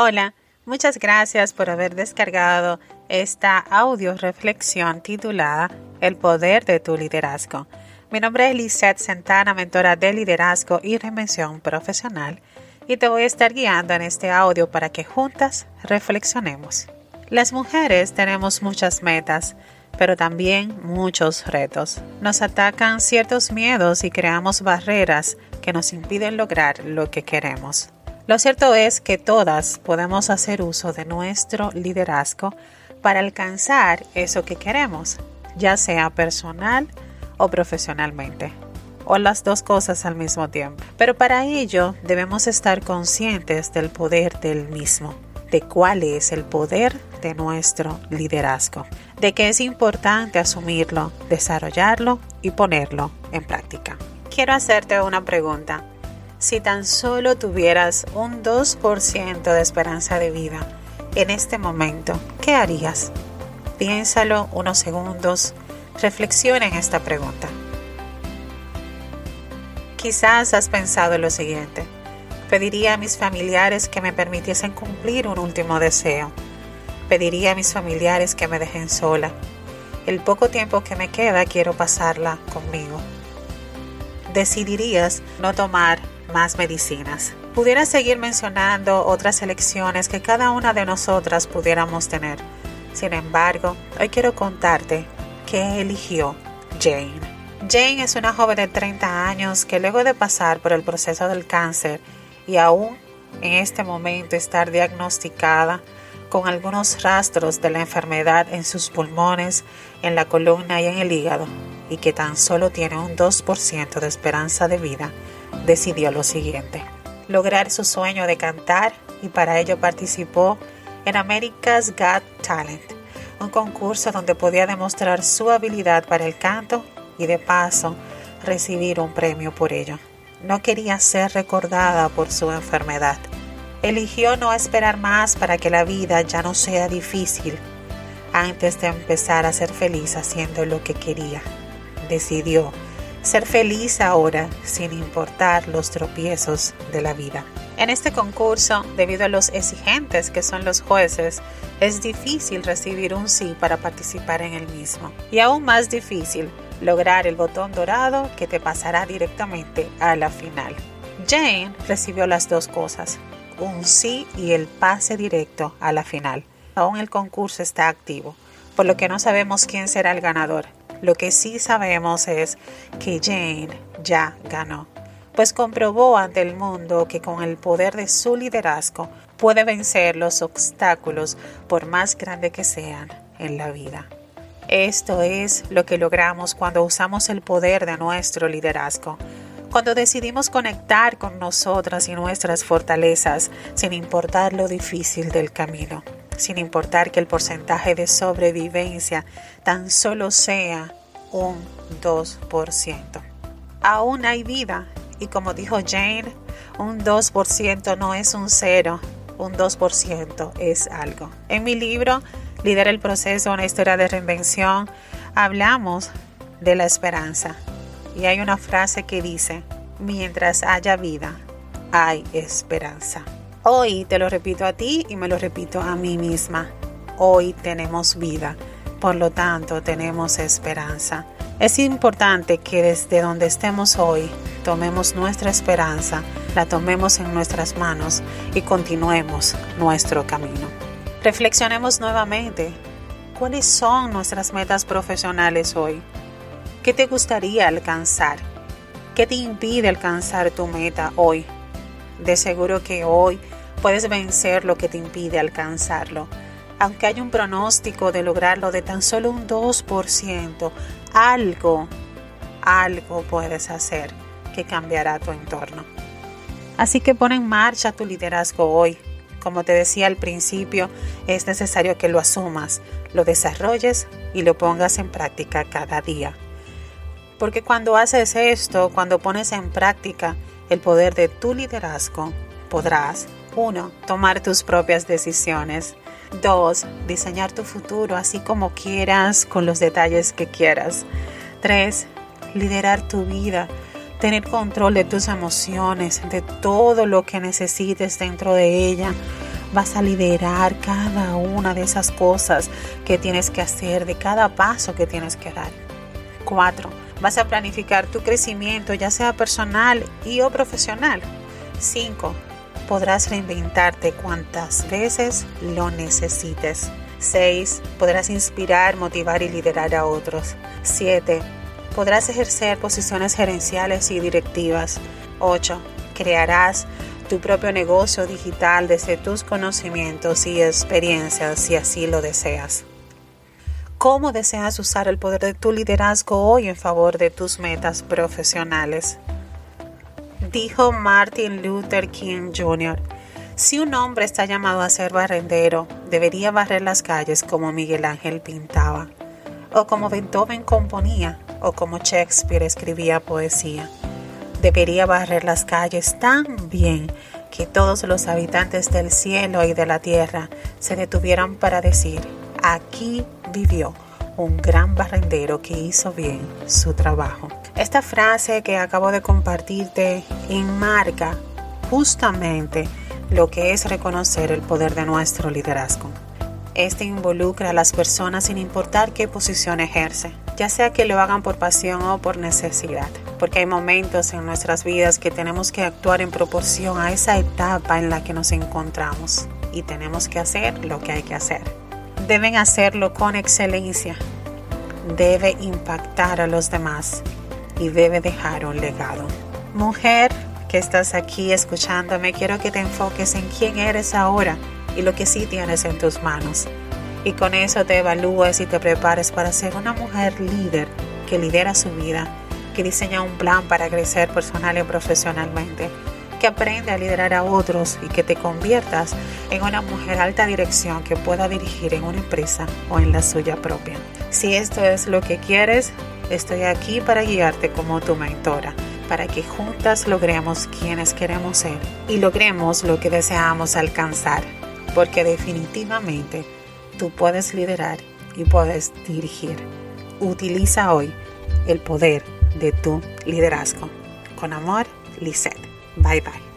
Hola, muchas gracias por haber descargado esta audio reflexión titulada El poder de tu liderazgo. Mi nombre es Lisette Santana, mentora de liderazgo y reinvención profesional, y te voy a estar guiando en este audio para que juntas reflexionemos. Las mujeres tenemos muchas metas, pero también muchos retos. Nos atacan ciertos miedos y creamos barreras que nos impiden lograr lo que queremos. Lo cierto es que todas podemos hacer uso de nuestro liderazgo para alcanzar eso que queremos, ya sea personal o profesionalmente, o las dos cosas al mismo tiempo. Pero para ello debemos estar conscientes del poder del mismo, de cuál es el poder de nuestro liderazgo, de que es importante asumirlo, desarrollarlo y ponerlo en práctica. Quiero hacerte una pregunta. Si tan solo tuvieras un 2% de esperanza de vida en este momento, ¿qué harías? Piénsalo unos segundos, reflexiona en esta pregunta. Quizás has pensado en lo siguiente. Pediría a mis familiares que me permitiesen cumplir un último deseo. Pediría a mis familiares que me dejen sola. El poco tiempo que me queda quiero pasarla conmigo. Decidirías no tomar más medicinas. Pudiera seguir mencionando otras elecciones que cada una de nosotras pudiéramos tener. Sin embargo, hoy quiero contarte qué eligió Jane. Jane es una joven de 30 años que luego de pasar por el proceso del cáncer y aún en este momento estar diagnosticada con algunos rastros de la enfermedad en sus pulmones, en la columna y en el hígado, y que tan solo tiene un 2% de esperanza de vida, decidió lo siguiente, lograr su sueño de cantar y para ello participó en America's Got Talent, un concurso donde podía demostrar su habilidad para el canto y de paso recibir un premio por ello. No quería ser recordada por su enfermedad. Eligió no esperar más para que la vida ya no sea difícil antes de empezar a ser feliz haciendo lo que quería. Decidió ser feliz ahora sin importar los tropiezos de la vida. En este concurso, debido a los exigentes que son los jueces, es difícil recibir un sí para participar en el mismo. Y aún más difícil, lograr el botón dorado que te pasará directamente a la final. Jane recibió las dos cosas, un sí y el pase directo a la final. Aún el concurso está activo, por lo que no sabemos quién será el ganador. Lo que sí sabemos es que Jane ya ganó, pues comprobó ante el mundo que con el poder de su liderazgo puede vencer los obstáculos por más grandes que sean en la vida. Esto es lo que logramos cuando usamos el poder de nuestro liderazgo, cuando decidimos conectar con nosotras y nuestras fortalezas sin importar lo difícil del camino sin importar que el porcentaje de sobrevivencia tan solo sea un 2%. Aún hay vida y como dijo Jane, un 2% no es un cero, un 2% es algo. En mi libro, Lidera el proceso, una historia de reinvención, hablamos de la esperanza. Y hay una frase que dice, mientras haya vida, hay esperanza. Hoy te lo repito a ti y me lo repito a mí misma. Hoy tenemos vida, por lo tanto tenemos esperanza. Es importante que desde donde estemos hoy tomemos nuestra esperanza, la tomemos en nuestras manos y continuemos nuestro camino. Reflexionemos nuevamente. ¿Cuáles son nuestras metas profesionales hoy? ¿Qué te gustaría alcanzar? ¿Qué te impide alcanzar tu meta hoy? De seguro que hoy puedes vencer lo que te impide alcanzarlo. Aunque hay un pronóstico de lograrlo de tan solo un 2%, algo, algo puedes hacer que cambiará tu entorno. Así que pon en marcha tu liderazgo hoy. Como te decía al principio, es necesario que lo asumas, lo desarrolles y lo pongas en práctica cada día. Porque cuando haces esto, cuando pones en práctica el poder de tu liderazgo, podrás 1. Tomar tus propias decisiones. 2. Diseñar tu futuro así como quieras, con los detalles que quieras. 3. Liderar tu vida. Tener control de tus emociones, de todo lo que necesites dentro de ella. vas a liderar cada una de esas cosas que tienes que hacer, de cada paso que tienes que dar. 4. Vas a planificar tu crecimiento, ya sea personal y o profesional. 5. Podrás reinventarte cuantas veces lo necesites. 6. Podrás inspirar, motivar y liderar a otros. 7. Podrás ejercer posiciones gerenciales y directivas. 8. Crearás tu propio negocio digital desde tus conocimientos y experiencias si así lo deseas. ¿Cómo deseas usar el poder de tu liderazgo hoy en favor de tus metas profesionales? Dijo Martin Luther King Jr. Si un hombre está llamado a ser barrendero, debería barrer las calles como Miguel Ángel pintaba, o como Beethoven componía, o como Shakespeare escribía poesía debería barrer las calles tan bien que todos los habitantes del cielo y de la tierra se detuvieran para decir, aquí vivió un gran barrendero que hizo bien su trabajo. Esta frase que acabo de compartirte enmarca justamente lo que es reconocer el poder de nuestro liderazgo. Este involucra a las personas sin importar qué posición ejerce, ya sea que lo hagan por pasión o por necesidad, porque hay momentos en nuestras vidas que tenemos que actuar en proporción a esa etapa en la que nos encontramos y tenemos que hacer lo que hay que hacer. Deben hacerlo con excelencia, debe impactar a los demás y debe dejar un legado. Mujer que estás aquí escuchándome, quiero que te enfoques en quién eres ahora y lo que sí tienes en tus manos. Y con eso te evalúes y te prepares para ser una mujer líder que lidera su vida, que diseña un plan para crecer personal y profesionalmente, que aprende a liderar a otros y que te conviertas en una mujer alta dirección que pueda dirigir en una empresa o en la suya propia. Si esto es lo que quieres, estoy aquí para guiarte como tu mentora para que juntas logremos quienes queremos ser y logremos lo que deseamos alcanzar porque definitivamente tú puedes liderar y puedes dirigir. Utiliza hoy el poder de tu liderazgo. Con amor, Lisette. Bye bye.